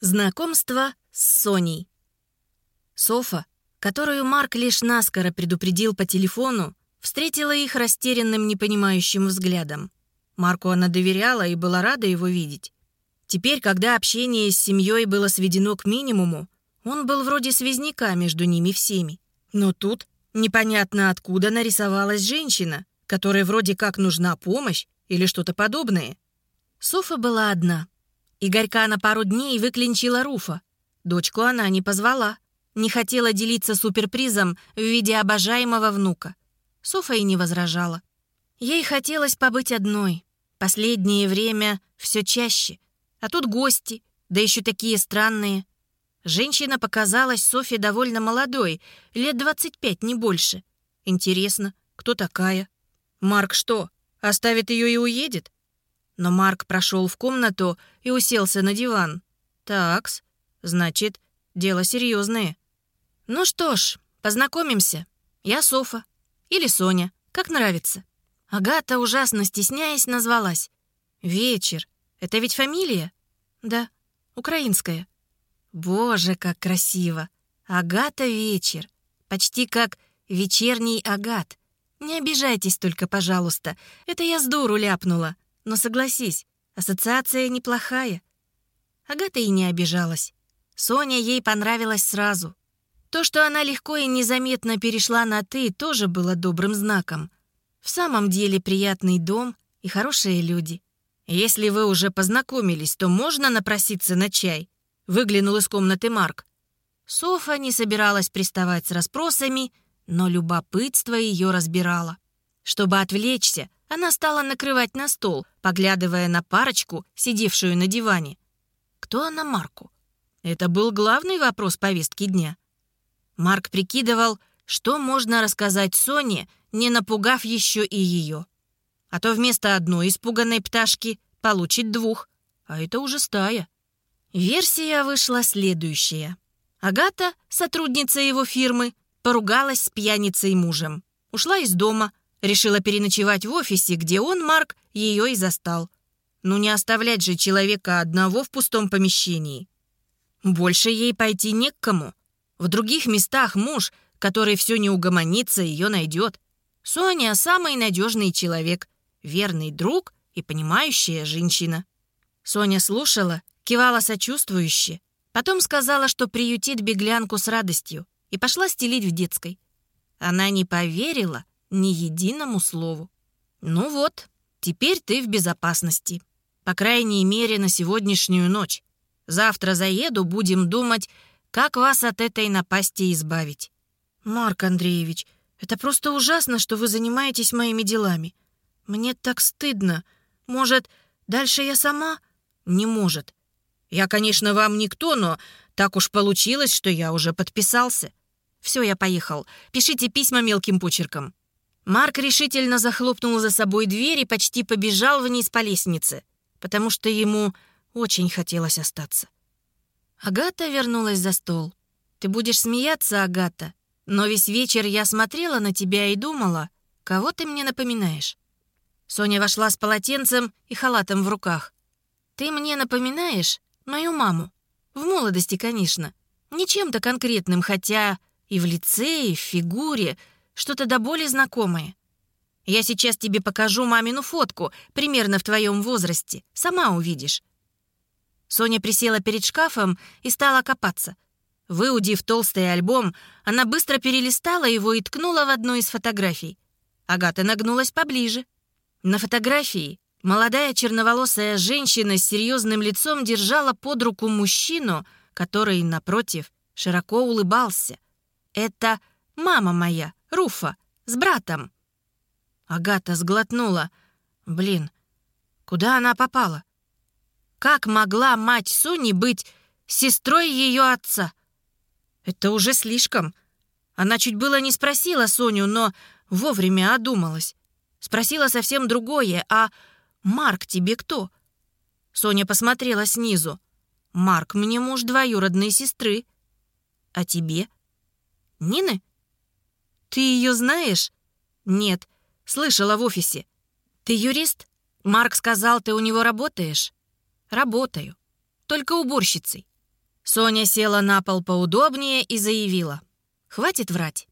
Знакомство с Соней. Софа, которую Марк лишь наскоро предупредил по телефону, встретила их растерянным, непонимающим взглядом. Марку она доверяла и была рада его видеть. Теперь, когда общение с семьей было сведено к минимуму, он был вроде связняка между ними всеми. Но тут непонятно откуда нарисовалась женщина, которой вроде как нужна помощь или что-то подобное. Софа была одна — Игорька на пару дней выклинчила Руфа. Дочку она не позвала. Не хотела делиться суперпризом в виде обожаемого внука. Софа и не возражала. Ей хотелось побыть одной. Последнее время все чаще. А тут гости, да еще такие странные. Женщина показалась Софе довольно молодой, лет 25, не больше. Интересно, кто такая? Марк что, оставит ее и уедет? Но Марк прошел в комнату и уселся на диван. «Такс, значит, дело серьезное. «Ну что ж, познакомимся. Я Софа. Или Соня, как нравится». Агата, ужасно стесняясь, назвалась. «Вечер. Это ведь фамилия?» «Да, украинская». «Боже, как красиво! Агата Вечер. Почти как вечерний агат. Не обижайтесь только, пожалуйста. Это я с дуру ляпнула. Но согласись, ассоциация неплохая. Агата и не обижалась. Соня ей понравилась сразу. То, что она легко и незаметно перешла на «ты», тоже было добрым знаком. В самом деле приятный дом и хорошие люди. «Если вы уже познакомились, то можно напроситься на чай?» Выглянул из комнаты Марк. Софа не собиралась приставать с расспросами, но любопытство ее разбирало. Чтобы отвлечься, она стала накрывать на стол, поглядывая на парочку, сидевшую на диване. Кто она Марку? Это был главный вопрос повестки дня. Марк прикидывал, что можно рассказать Соне, не напугав еще и ее. А то вместо одной испуганной пташки получит двух, а это уже стая. Версия вышла следующая. Агата, сотрудница его фирмы, поругалась с пьяницей мужем. Ушла из дома, Решила переночевать в офисе, где он, Марк, ее и застал. Ну не оставлять же человека одного в пустом помещении. Больше ей пойти не к кому. В других местах муж, который все не угомонится, ее найдет. Соня — самый надежный человек, верный друг и понимающая женщина. Соня слушала, кивала сочувствующе, потом сказала, что приютит беглянку с радостью, и пошла стелить в детской. Она не поверила, ни единому слову. «Ну вот, теперь ты в безопасности. По крайней мере, на сегодняшнюю ночь. Завтра заеду, будем думать, как вас от этой напасти избавить». «Марк Андреевич, это просто ужасно, что вы занимаетесь моими делами. Мне так стыдно. Может, дальше я сама?» «Не может. Я, конечно, вам никто, но так уж получилось, что я уже подписался. Все, я поехал. Пишите письма мелким почерком». Марк решительно захлопнул за собой дверь и почти побежал вниз по лестнице, потому что ему очень хотелось остаться. Агата вернулась за стол. «Ты будешь смеяться, Агата, но весь вечер я смотрела на тебя и думала, кого ты мне напоминаешь?» Соня вошла с полотенцем и халатом в руках. «Ты мне напоминаешь мою маму. В молодости, конечно. Не чем-то конкретным, хотя и в лице, и в фигуре — что-то до боли знакомое. Я сейчас тебе покажу мамину фотку, примерно в твоем возрасте. Сама увидишь». Соня присела перед шкафом и стала копаться. Выудив толстый альбом, она быстро перелистала его и ткнула в одну из фотографий. Агата нагнулась поближе. На фотографии молодая черноволосая женщина с серьезным лицом держала под руку мужчину, который, напротив, широко улыбался. «Это мама моя», Руфа, с братом». Агата сглотнула. Блин, куда она попала? Как могла мать Сони быть сестрой ее отца? Это уже слишком. Она чуть было не спросила Соню, но вовремя одумалась. Спросила совсем другое, а «Марк тебе кто?» Соня посмотрела снизу. «Марк мне муж двоюродной сестры. А тебе?» «Нины?» «Ты ее знаешь?» «Нет. Слышала в офисе». «Ты юрист?» «Марк сказал, ты у него работаешь?» «Работаю. Только уборщицей. Соня села на пол поудобнее и заявила. «Хватит врать».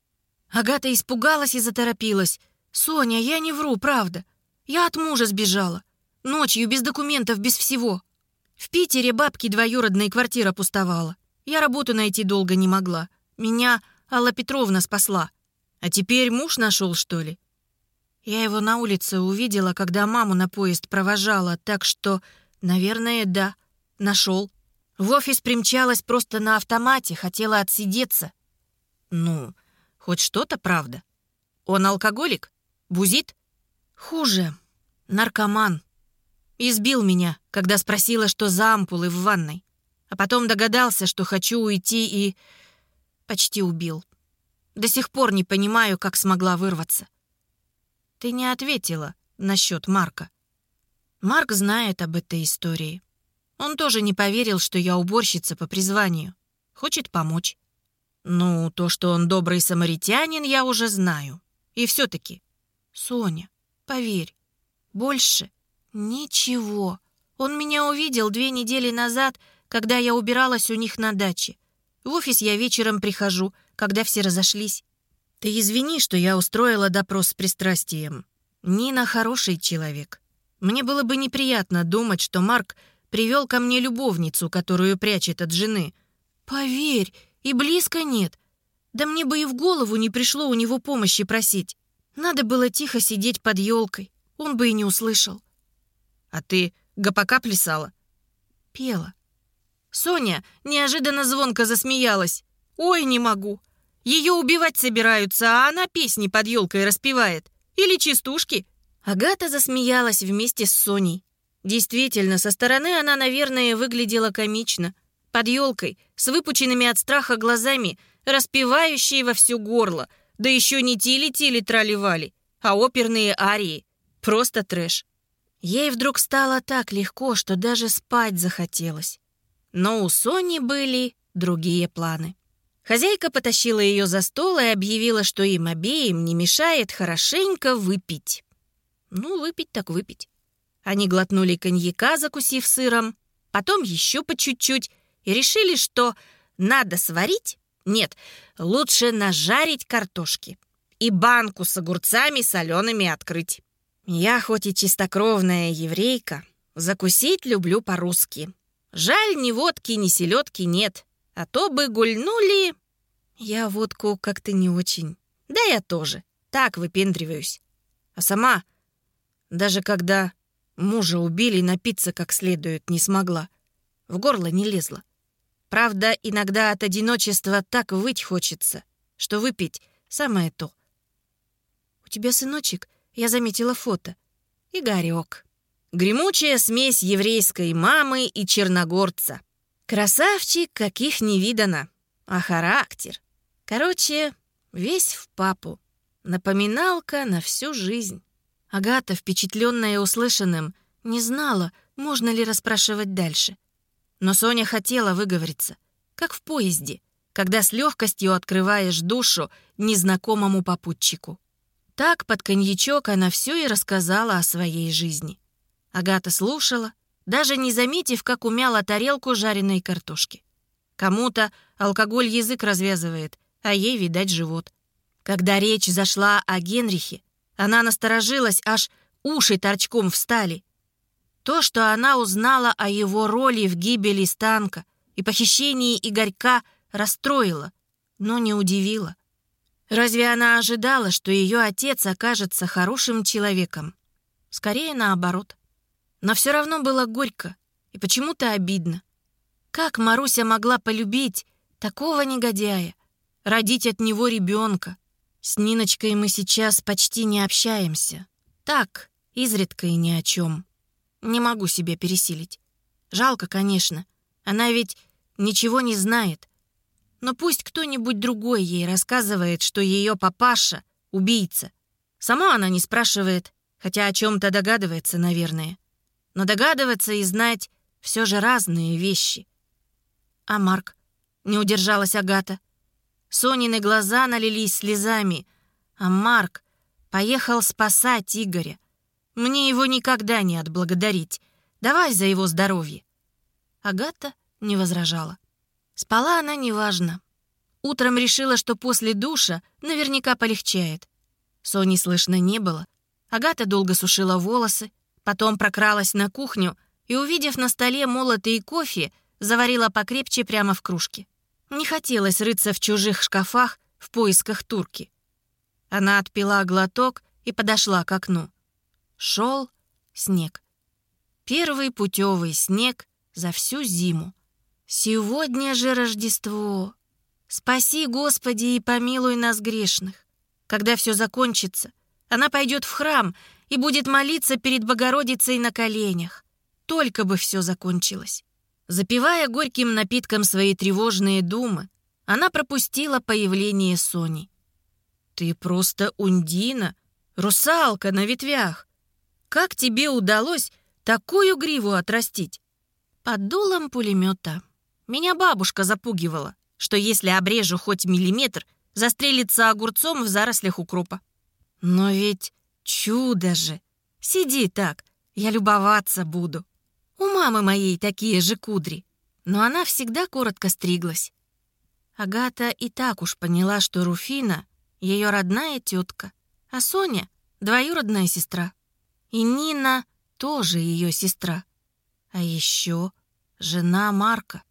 Агата испугалась и заторопилась. «Соня, я не вру, правда. Я от мужа сбежала. Ночью, без документов, без всего. В Питере бабки двоюродной квартира пустовала. Я работу найти долго не могла. Меня Алла Петровна спасла. А теперь муж нашел, что ли? Я его на улице увидела, когда маму на поезд провожала, так что, наверное, да, нашел. В офис примчалась просто на автомате, хотела отсидеться. Ну, хоть что-то правда. Он алкоголик? Бузит? Хуже. Наркоман. Избил меня, когда спросила, что за ампулы в ванной. А потом догадался, что хочу уйти и... Почти убил. До сих пор не понимаю, как смогла вырваться. Ты не ответила насчет Марка. Марк знает об этой истории. Он тоже не поверил, что я уборщица по призванию. Хочет помочь. Ну, то, что он добрый самаритянин, я уже знаю. И все-таки, Соня, поверь, больше ничего. Он меня увидел две недели назад, когда я убиралась у них на даче. В офис я вечером прихожу, когда все разошлись. Ты извини, что я устроила допрос с пристрастием. Нина хороший человек. Мне было бы неприятно думать, что Марк привел ко мне любовницу, которую прячет от жены. Поверь, и близко нет. Да мне бы и в голову не пришло у него помощи просить. Надо было тихо сидеть под елкой. Он бы и не услышал. А ты ГПК плясала? Пела. Соня неожиданно звонко засмеялась. «Ой, не могу. Ее убивать собираются, а она песни под елкой распевает. Или частушки». Агата засмеялась вместе с Соней. Действительно, со стороны она, наверное, выглядела комично. Под елкой, с выпученными от страха глазами, распевающей во всю горло. Да еще не тили-тили траливали, а оперные арии. Просто трэш. Ей вдруг стало так легко, что даже спать захотелось. Но у Сони были другие планы. Хозяйка потащила ее за стол и объявила, что им обеим не мешает хорошенько выпить. Ну, выпить так выпить. Они глотнули коньяка, закусив сыром, потом еще по чуть-чуть, и решили, что надо сварить, нет, лучше нажарить картошки и банку с огурцами солеными открыть. Я хоть и чистокровная еврейка, закусить люблю по-русски. Жаль, ни водки, ни селедки нет. А то бы гульнули... Я водку как-то не очень. Да я тоже. Так выпендриваюсь. А сама, даже когда мужа убили, напиться как следует не смогла. В горло не лезла. Правда, иногда от одиночества так выть хочется, что выпить самое то. У тебя, сыночек, я заметила фото. Игорек. Гремучая смесь еврейской мамы и черногорца. Красавчик, каких не видано. А характер? Короче, весь в папу. Напоминалка на всю жизнь. Агата, впечатленная услышанным, не знала, можно ли расспрашивать дальше. Но Соня хотела выговориться, как в поезде, когда с легкостью открываешь душу незнакомому попутчику. Так под коньячок она все и рассказала о своей жизни. Агата слушала, даже не заметив, как умяла тарелку жареной картошки. Кому-то алкоголь язык развязывает, а ей, видать, живот. Когда речь зашла о Генрихе, она насторожилась, аж уши торчком встали. То, что она узнала о его роли в гибели Станка и похищении Игорька, расстроило, но не удивило. Разве она ожидала, что ее отец окажется хорошим человеком? Скорее наоборот. Но все равно было горько и почему-то обидно. Как Маруся могла полюбить такого негодяя, родить от него ребенка? С Ниночкой мы сейчас почти не общаемся. Так, изредка и ни о чем. Не могу себя пересилить. Жалко, конечно. Она ведь ничего не знает. Но пусть кто-нибудь другой ей рассказывает, что ее папаша — убийца. Сама она не спрашивает, хотя о чем-то догадывается, наверное. Но догадываться и знать все же разные вещи. А Марк? Не удержалась Агата. Сонины глаза налились слезами. А Марк поехал спасать Игоря. Мне его никогда не отблагодарить. Давай за его здоровье. Агата не возражала. Спала она неважно. Утром решила, что после душа наверняка полегчает. Сони слышно не было. Агата долго сушила волосы, потом прокралась на кухню и, увидев на столе молотый кофе, заварила покрепче прямо в кружке. Не хотелось рыться в чужих шкафах в поисках турки. Она отпила глоток и подошла к окну. Шел снег. Первый путевый снег за всю зиму. Сегодня же Рождество. Спаси, Господи, и помилуй нас грешных. Когда все закончится, она пойдет в храм и будет молиться перед Богородицей на коленях. Только бы все закончилось. Запивая горьким напитком свои тревожные думы, она пропустила появление Сони. «Ты просто ундина, русалка на ветвях. Как тебе удалось такую гриву отрастить?» Под дулом пулемета. Меня бабушка запугивала, что если обрежу хоть миллиметр, застрелится огурцом в зарослях укропа. Но ведь чудо же! Сиди так, я любоваться буду. У мамы моей такие же кудри, но она всегда коротко стриглась. Агата и так уж поняла, что Руфина — ее родная тетка, а Соня — двоюродная сестра. И Нина тоже ее сестра. А еще жена Марка.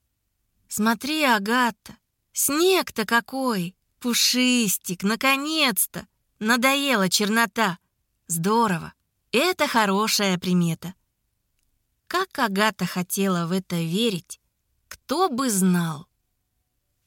Смотри, Агата, снег-то какой! Пушистик, наконец-то! Надоела чернота. Здорово. Это хорошая примета. Как Агата хотела в это верить, кто бы знал.